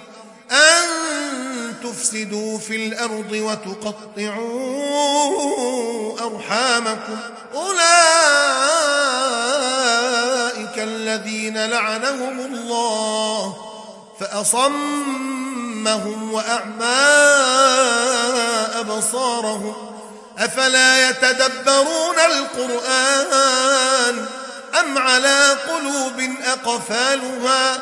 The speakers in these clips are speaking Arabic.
أن تفسدوا في الأرض وتقطعوا أرحامكم. أولئك الذين لعنهم الله فأصمهم وأعمى أبصارهم. أفلا يتدبرون القرآن أم على قلوب أقفالها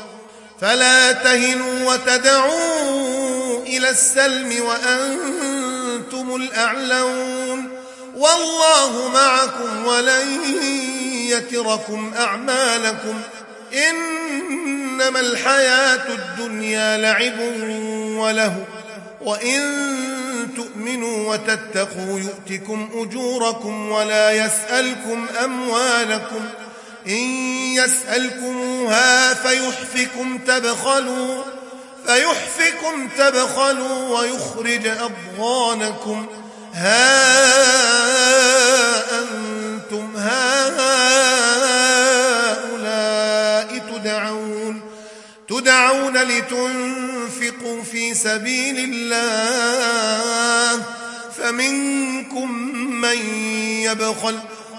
فلا تهنوا وتدعوا إلى السلم وأنتم الأعلون والله معكم ولن يتركم أعمالكم إنما الحياة الدنيا لعب وله وإن تؤمنوا وتتقوا يؤتكم أجوركم ولا يسألكم أموالكم إن يسألكموها فيحفكم تبخلوا فيحفكم تبخلوا ويخرج أضغانكم. ها أنتم هؤلاء تدعون تدعون لتنفقوا في سبيل الله فمنكم من يبخل